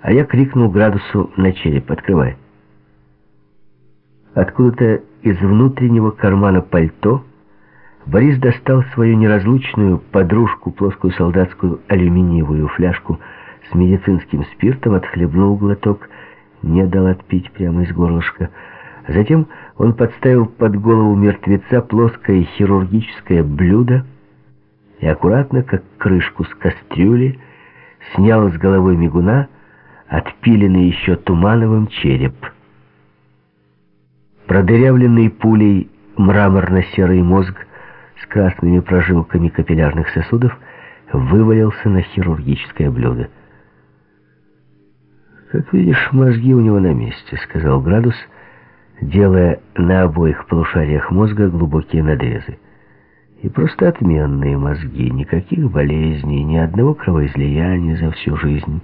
А я крикнул градусу на череп «Открывай!». Откуда-то из внутреннего кармана пальто Борис достал свою неразлучную подружку, плоскую солдатскую алюминиевую фляжку с медицинским спиртом, отхлебнул глоток, не дал отпить прямо из горлышка. Затем он подставил под голову мертвеца плоское хирургическое блюдо и аккуратно, как крышку с кастрюли, снял с головы мигуна отпиленный еще Тумановым череп. Продырявленный пулей мраморно-серый мозг с красными прожилками капиллярных сосудов вывалился на хирургическое блюдо. «Как видишь, мозги у него на месте», — сказал Градус, делая на обоих полушариях мозга глубокие надрезы. «И просто отменные мозги, никаких болезней, ни одного кровоизлияния за всю жизнь».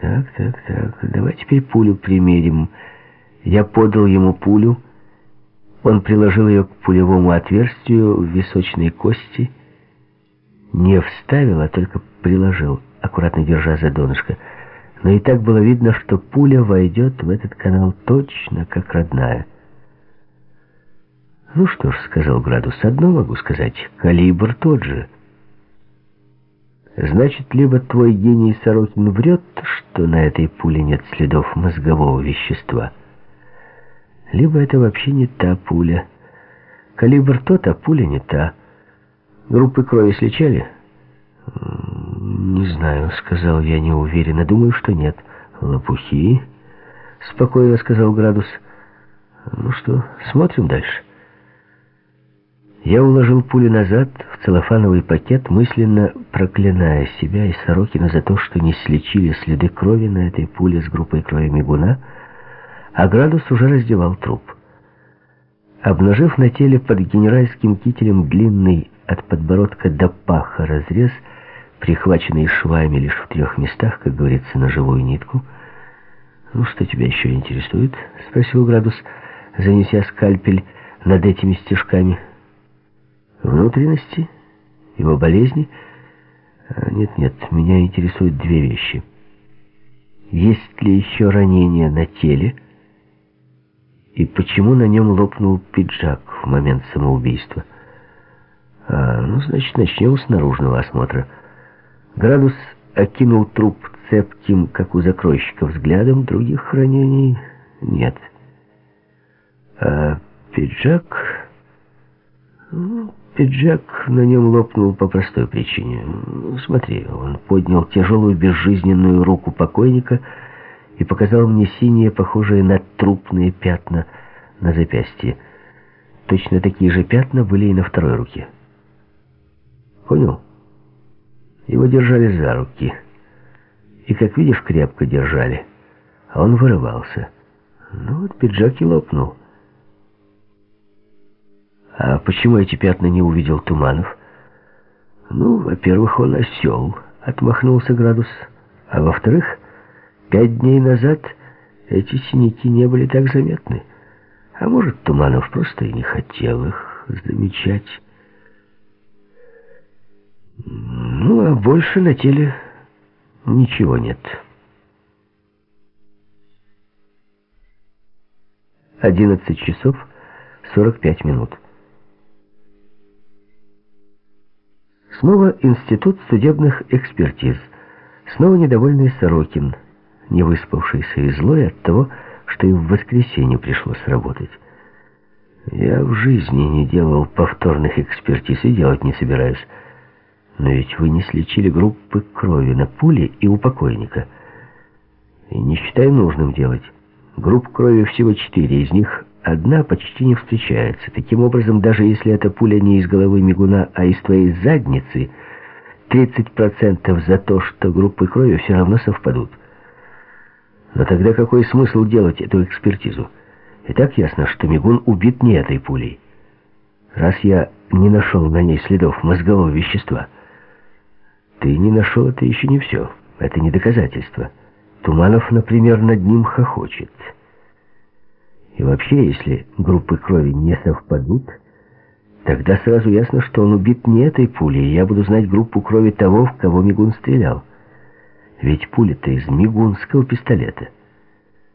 «Так, так, так, давай теперь пулю примерим». Я подал ему пулю, он приложил ее к пулевому отверстию в височной кости, не вставил, а только приложил, аккуратно держа за донышко. Но и так было видно, что пуля войдет в этот канал точно, как родная. «Ну что ж», — сказал Градус, — «одно могу сказать, калибр тот же». «Значит, либо твой гений Сорокин врет, что на этой пуле нет следов мозгового вещества, либо это вообще не та пуля. Калибр тот, а пуля не та. Группы крови сличали?» «Не знаю», — сказал я неуверенно. «Думаю, что нет». «Лопухи», — спокойно сказал Градус. «Ну что, смотрим дальше». Я уложил пулю назад в целлофановый пакет, мысленно проклиная себя и Сорокина за то, что не слечили следы крови на этой пуле с группой крови мигуна, а Градус уже раздевал труп. Обнажив на теле под генеральским кителем длинный от подбородка до паха разрез, прихваченный швами лишь в трех местах, как говорится, на живую нитку. «Ну, что тебя еще интересует?» — спросил Градус, занеся скальпель над этими стежками. «Внутренности? Его болезни?» «Нет-нет, а, меня интересуют две вещи. Есть ли еще ранения на теле?» И почему на нем лопнул пиджак в момент самоубийства? А, ну, значит, начнем с наружного осмотра. Градус окинул труп цепким, как у закройщика, взглядом. Других хранений нет. А пиджак... Пиджак на нем лопнул по простой причине. Смотри, он поднял тяжелую безжизненную руку покойника и показал мне синие, похожие на трупные пятна на запястье. Точно такие же пятна были и на второй руке. Понял? Его держали за руки. И, как видишь, крепко держали. А он вырывался. Ну вот пиджак и лопнул. А почему эти пятна не увидел Туманов? Ну, во-первых, он осел, отмахнулся Градус. А во-вторых, пять дней назад эти синяки не были так заметны. А может, Туманов просто и не хотел их замечать. Ну, а больше на теле ничего нет. Одиннадцать часов сорок пять минут. Снова Институт судебных экспертиз. Снова недовольный Сорокин, не выспавшийся и злой от того, что и в воскресенье пришлось работать. Я в жизни не делал повторных экспертиз и делать не собираюсь. Но ведь вы не сличили группы крови на пуле и у покойника. И не считаю нужным делать. Групп крови всего четыре, из них одна почти не встречается. Таким образом, даже если эта пуля не из головы Мигуна, а из твоей задницы, 30% за то, что группы крови все равно совпадут. Но тогда какой смысл делать эту экспертизу? И так ясно, что мигун убит не этой пулей. Раз я не нашел на ней следов мозгового вещества... Ты не нашел, это еще не все. Это не доказательство. Туманов, например, над ним хохочет. И вообще, если группы крови не совпадут, тогда сразу ясно, что он убит не этой пулей, и я буду знать группу крови того, в кого Мигун стрелял. Ведь пуля-то из мигунского пистолета.